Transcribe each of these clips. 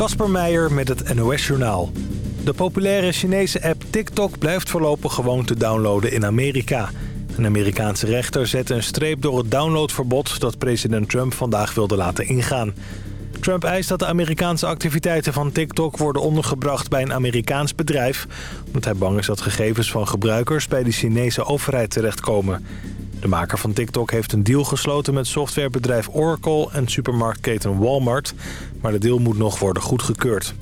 Kasper Meijer met het NOS-journaal. De populaire Chinese app TikTok blijft voorlopig gewoon te downloaden in Amerika. Een Amerikaanse rechter zette een streep door het downloadverbod... dat president Trump vandaag wilde laten ingaan. Trump eist dat de Amerikaanse activiteiten van TikTok worden ondergebracht bij een Amerikaans bedrijf... omdat hij bang is dat gegevens van gebruikers bij de Chinese overheid terechtkomen. De maker van TikTok heeft een deal gesloten met softwarebedrijf Oracle en supermarktketen Walmart... maar de deal moet nog worden goedgekeurd.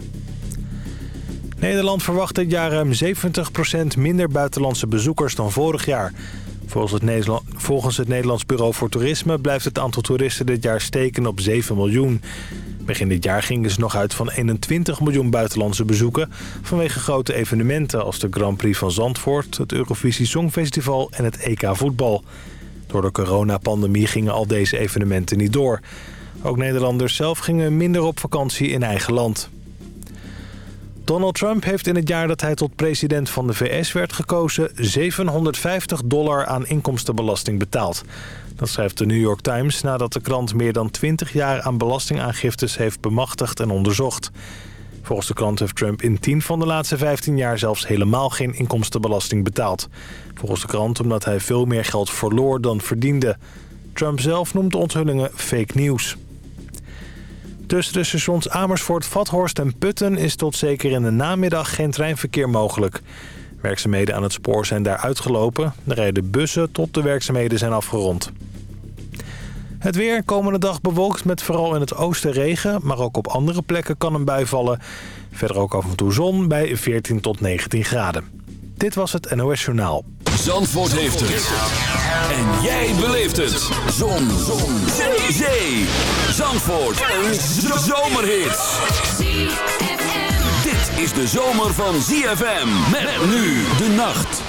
Nederland verwacht dit jaar ruim 70% minder buitenlandse bezoekers dan vorig jaar. Volgens het, Nederlands Bureau voor Toerisme blijft het aantal toeristen dit jaar steken op 7 miljoen. Begin dit jaar gingen ze nog uit van 21 miljoen buitenlandse bezoeken... vanwege grote evenementen als de Grand Prix van Zandvoort... het Eurovisie Songfestival en het EK Voetbal. Door de coronapandemie gingen al deze evenementen niet door. Ook Nederlanders zelf gingen minder op vakantie in eigen land. Donald Trump heeft in het jaar dat hij tot president van de VS werd gekozen... 750 dollar aan inkomstenbelasting betaald. Dat schrijft de New York Times nadat de krant meer dan 20 jaar aan belastingaangiftes heeft bemachtigd en onderzocht. Volgens de krant heeft Trump in 10 van de laatste 15 jaar zelfs helemaal geen inkomstenbelasting betaald. Volgens de krant omdat hij veel meer geld verloor dan verdiende. Trump zelf noemt de onthullingen fake news. Tussen de stations Amersfoort, Vathorst en Putten is tot zeker in de namiddag geen treinverkeer mogelijk. Werkzaamheden aan het spoor zijn daar uitgelopen. Er rijden bussen tot de werkzaamheden zijn afgerond. Het weer komende dag bewolkt met vooral in het oosten regen... maar ook op andere plekken kan een bui vallen. Verder ook af en toe zon bij 14 tot 19 graden. Dit was het NOS Journaal. Zandvoort heeft het. En jij beleeft het. Zon. zon. Zee. Zee. Zandvoort. Een zomerhit. Dit is de zomer van ZFM. Met nu de nacht.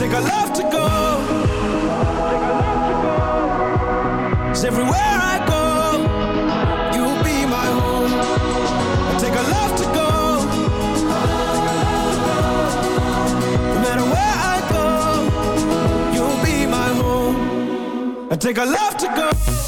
take our love to go. Cause everywhere I go, you'll be my home. I take our love to go. No matter where I go, you'll be my home. I take our love to go.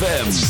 ZFM.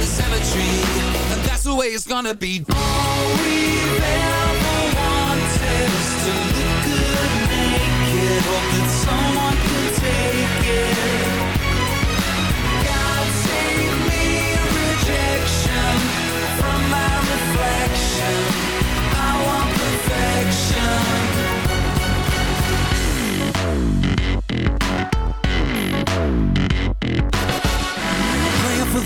the cemetery. And that's the way it's gonna be. All we've ever wanted Is to look good naked Hope that someone can take it.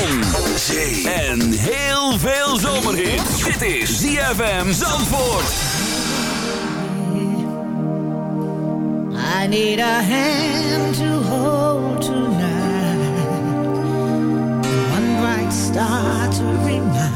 zon, en heel veel zomerhit. Dit is ZFM Zandvoort. I need a hand to hold tonight. One bright star to remind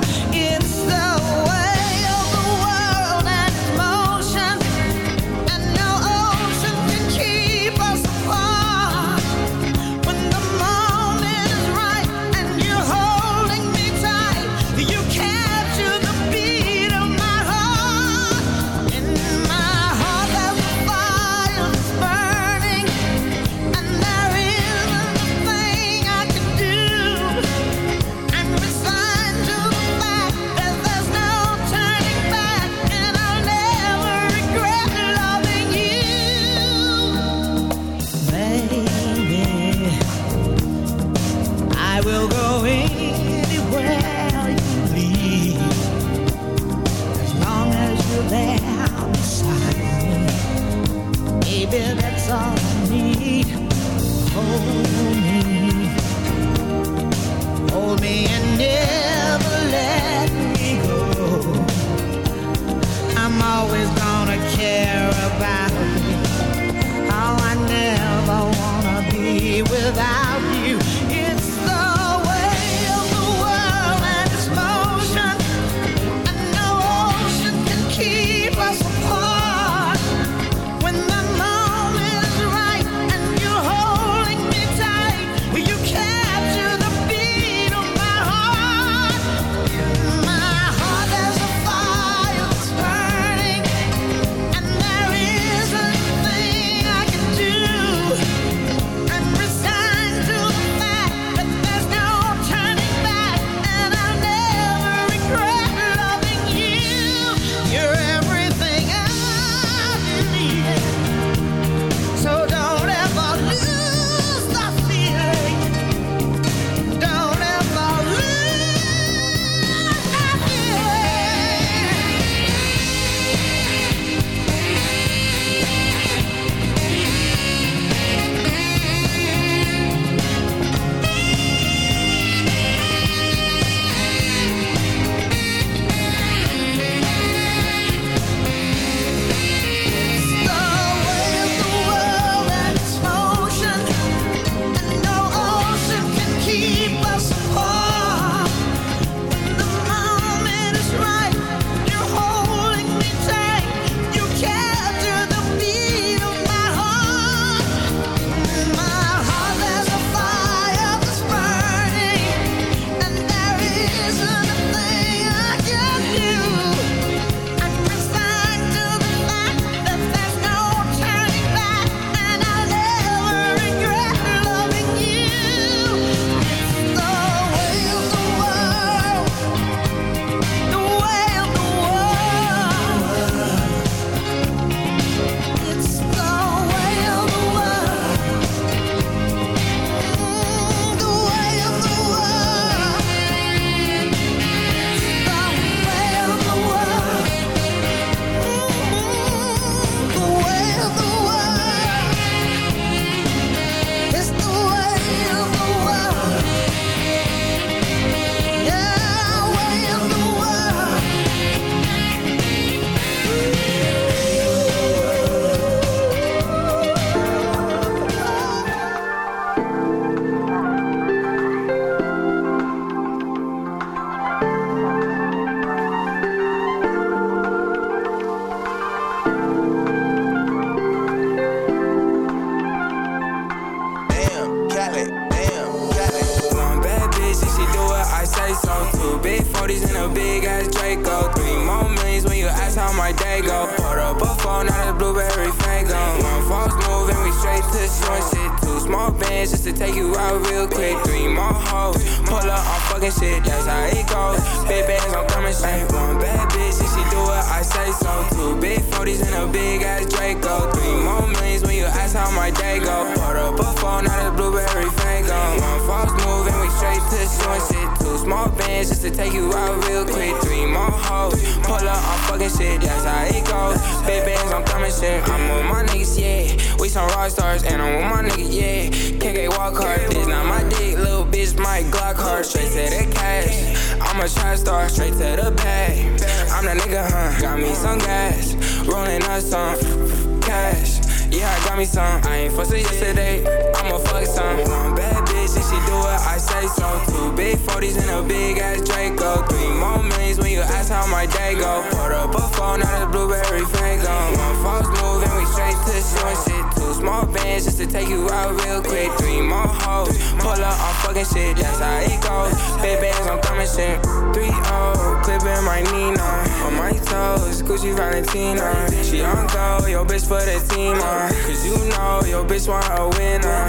Dago. Put up a phone, not a blueberry Faygo. One false move and we straight to showing shit. Two small bands just to take you out real quick. Three more hoes, pull up on fucking shit, that's how it goes. Big I'm. One bad bitch, and she do what I say so. Two big 40s and a big ass Draco. Three more millions when you ask how my day go. Put up a phone, not a blueberry Faygo. One false move and we straight to showing shit. Two small bands just to take you out real quick. Three more hoes, pull up on fucking shit, that's how it goes. Big bands, I'm coming shit. I'm with my niggas, yeah. We some rock stars, and I'm with my niggas, yeah. KK walk hard, this not my dick, little bitch, my Glock hard. Straight to the cash. I'm a trap star, straight to the bag. I'm the nigga, huh? Got me some gas, rolling up some cash. Yeah, I got me some. I ain't fussing yesterday. I'ma fuck some. One bad bitch, and she do what I say so. Two big 40s and a big ass Draco. Three more millions when you ask how my day go. Put up a phone, not a blueberry Faygo. One false move and we straight to showing shit. Two small bands just to take you out real quick. Three more hoes, pull up on fucking shit. That's how it goes. Big bands, I'm coming shit. Three O, clipping my Nina. On my toes, Gucci Valentino. She on go, yo bitch for the team. Uh. Cause you know your bitch want a winner.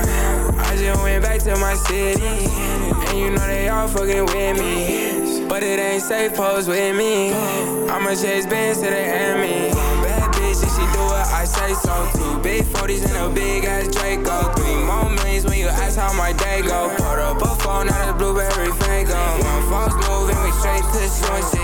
I just went back to my city. And you know they all fucking with me. But it ain't safe, pose with me. I'ma chase bands to the. Bad say so. Two big 40s and a big ass Draco. Three more millions when you ask how my day go. Put up a phone, not a blueberry Faygo. One false move and we straight to showing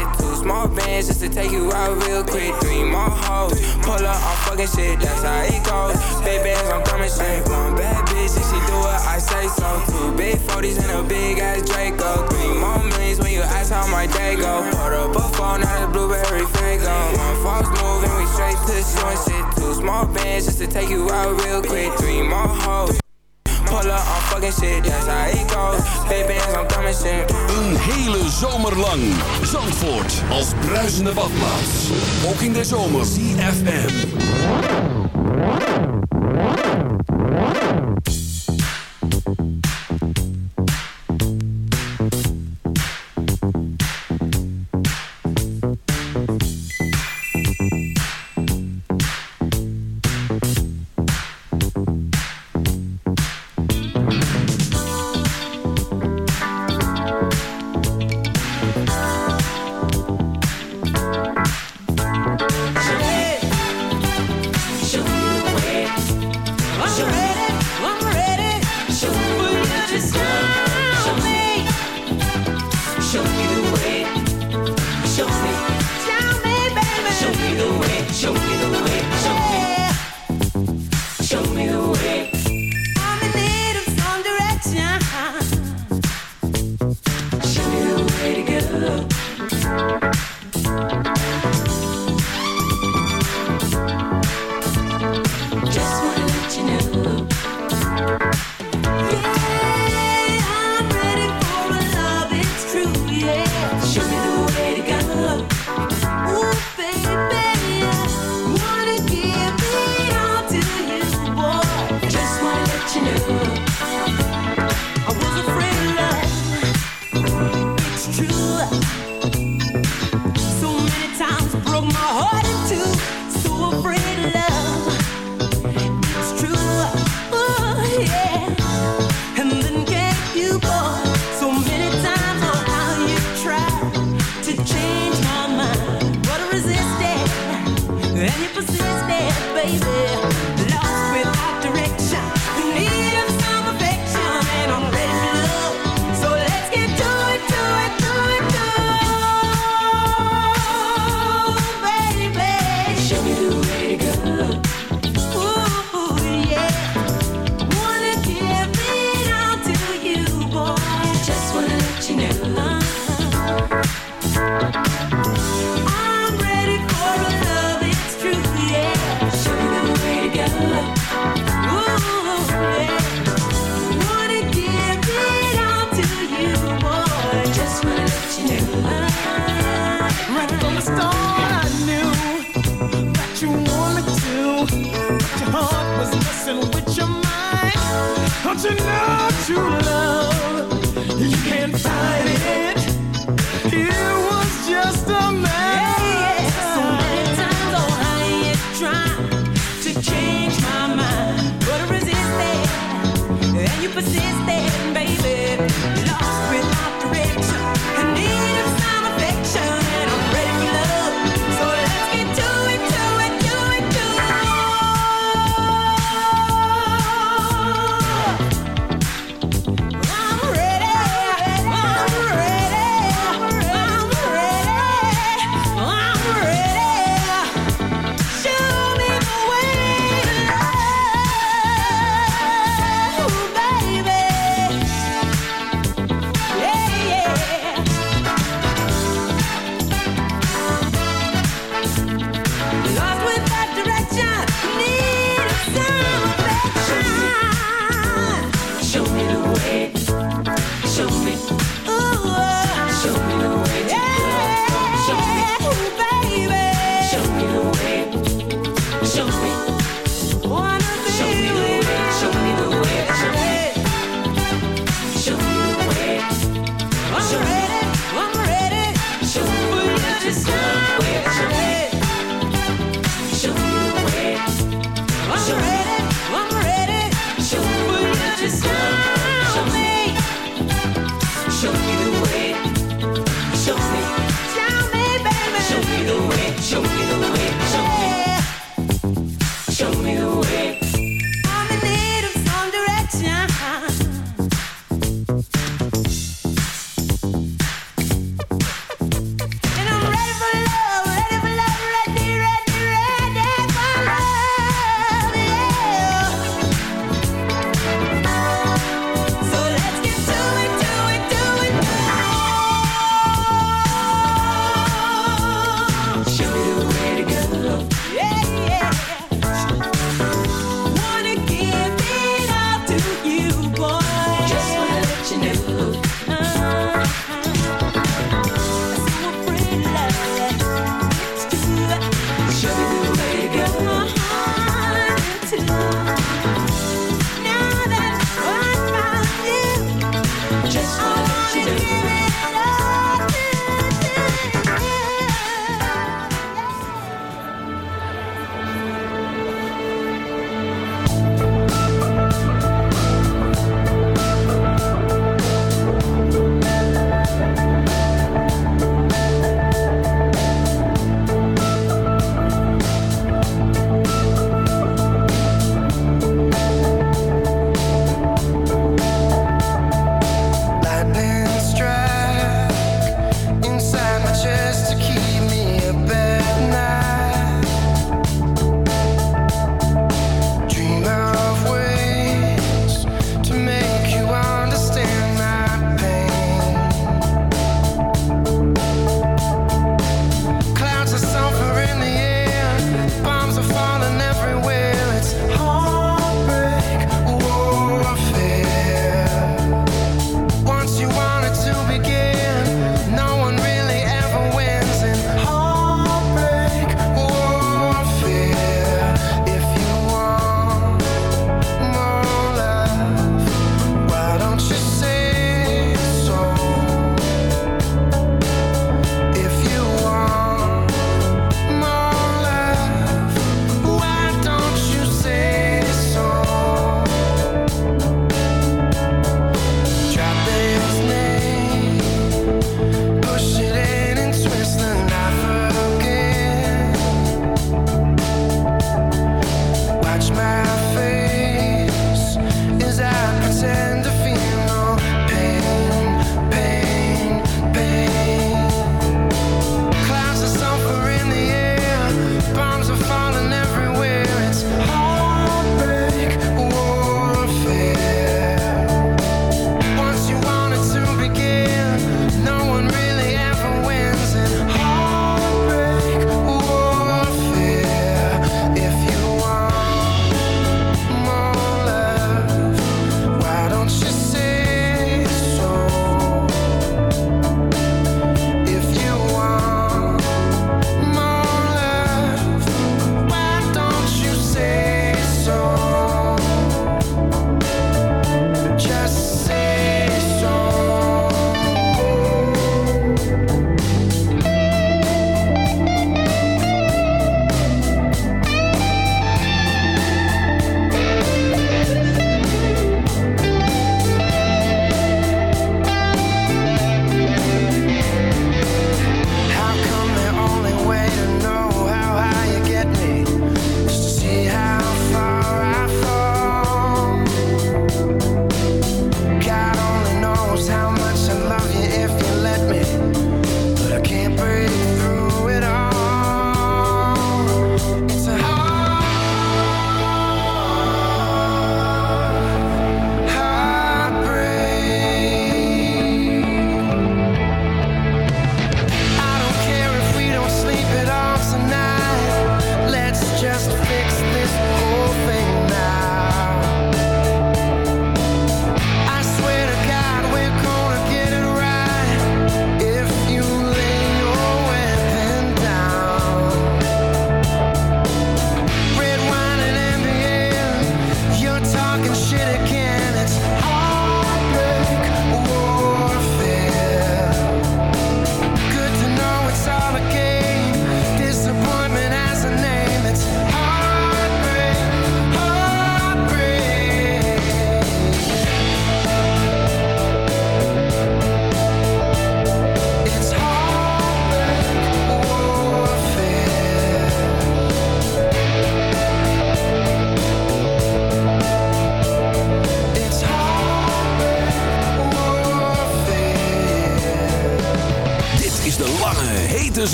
just to take you out real quick. Three more hoes, pull up on fucking shit. That's how it goes. Big bands, I'm coming straight. One bad bitch and she do what I say so. Two big 40s and a big ass Draco. Three more millions when you ask how my day go. Put up a phone, not a blueberry Faygo. One false move and we straight to showing shit. Two small bands just to take you out real quick. Three more hoes. Pull up on fucking shit, that's how it goes. Bands, I'm coming shit. Een hele zomer lang. Zandvoort als bruisende badplaats. Ook in de zomer. CFM. my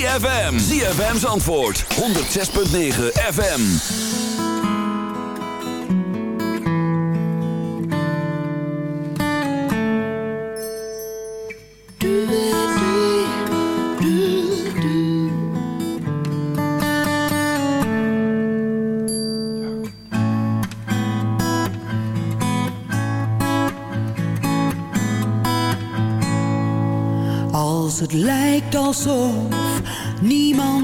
ZFM. ZFM's antwoord. 106.9 FM. Als het lijkt alsof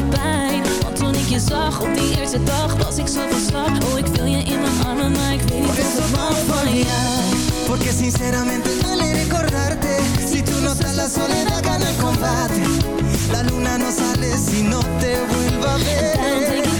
De pijn Want toen ik je zag op die eerste dag Was ik zo van slag. Oh, ik wil je in mijn armen Maar ik weet niet eso ik van jou. Porque sinceramente duele recordarte. Si tú no estás la soledad gana el combate. La luna no sale si no te vuelva a ver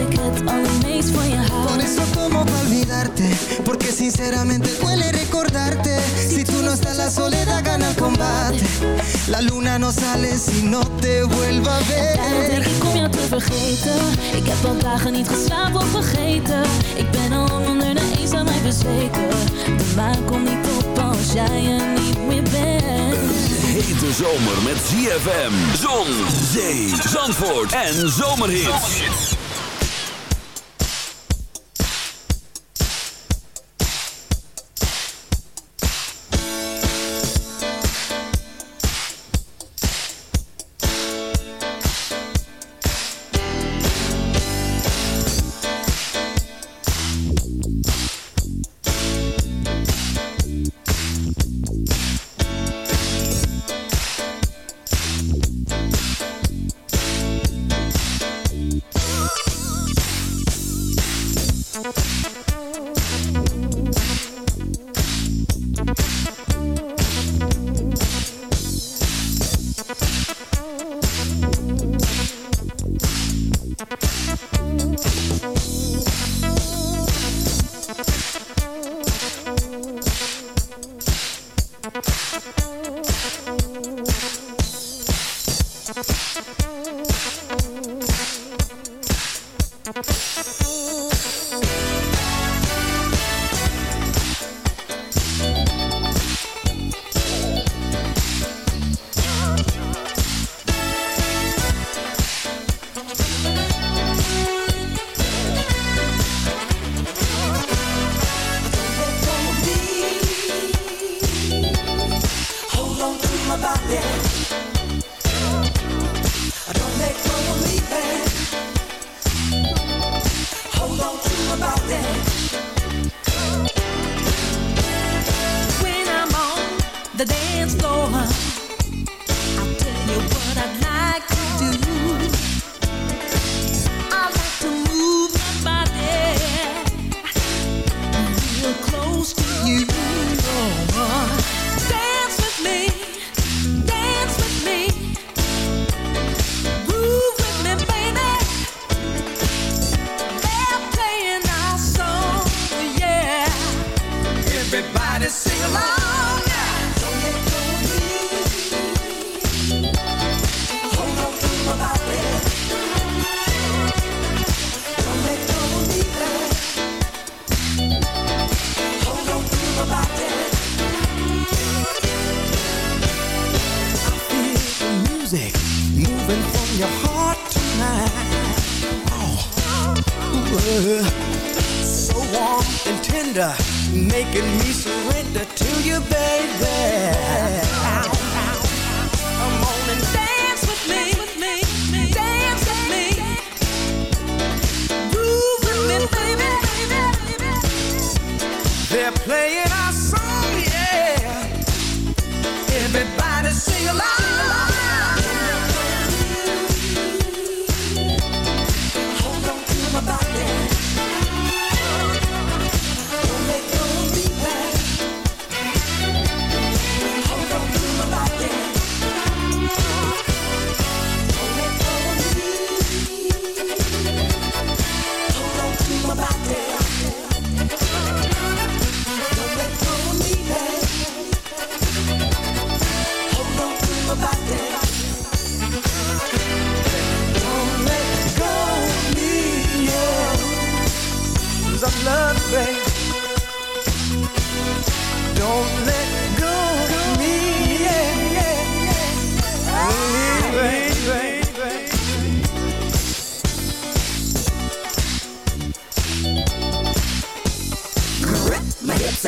ik het allermeest van je Por hou eso tomo pa olvidarte? Porque sinceramente duele recordarte. Si tú no estás la soledad gana el combate. La luna no sale si no te vuelva a Daarom denk ver. Ik om jou te vergeten Ik heb al dagen niet geslapen of vergeten Ik ben al lang onder de eens aan mij bezweken De maan komt niet op als jij er niet meer bent Hete zomer met ZFM, zon, zee, zandvoort en zomerhits.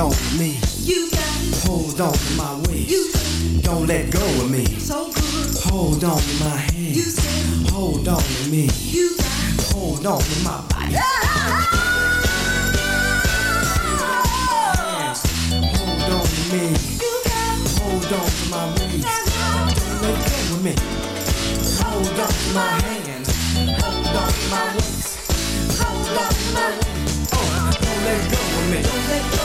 On to me. you got Hold on to my waist. You Don't let go of me. so good. Hold on to my hand. You said Hold on to me. you got. Hold on to my body. Yes. Hold on to me. Hold on to my waist. Don't let go of me. Hold on to my hands. Hold on to my waist. Hold on to my waist. Oh, don't let go of me. Don't let go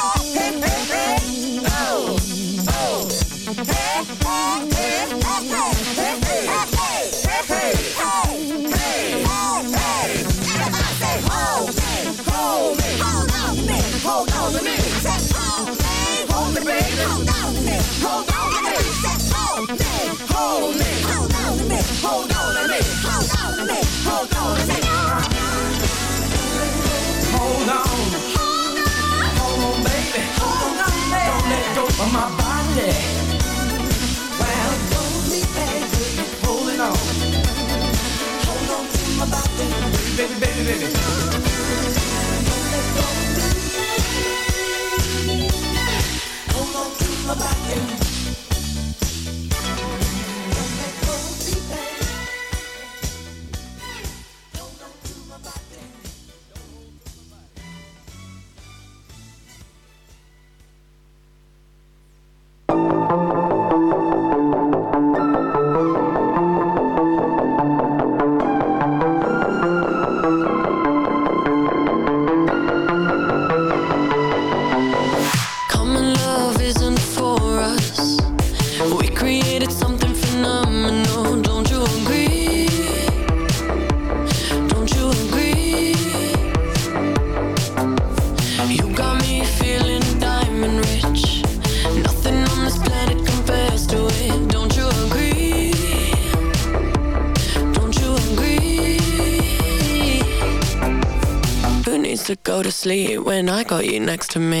in. Next to me?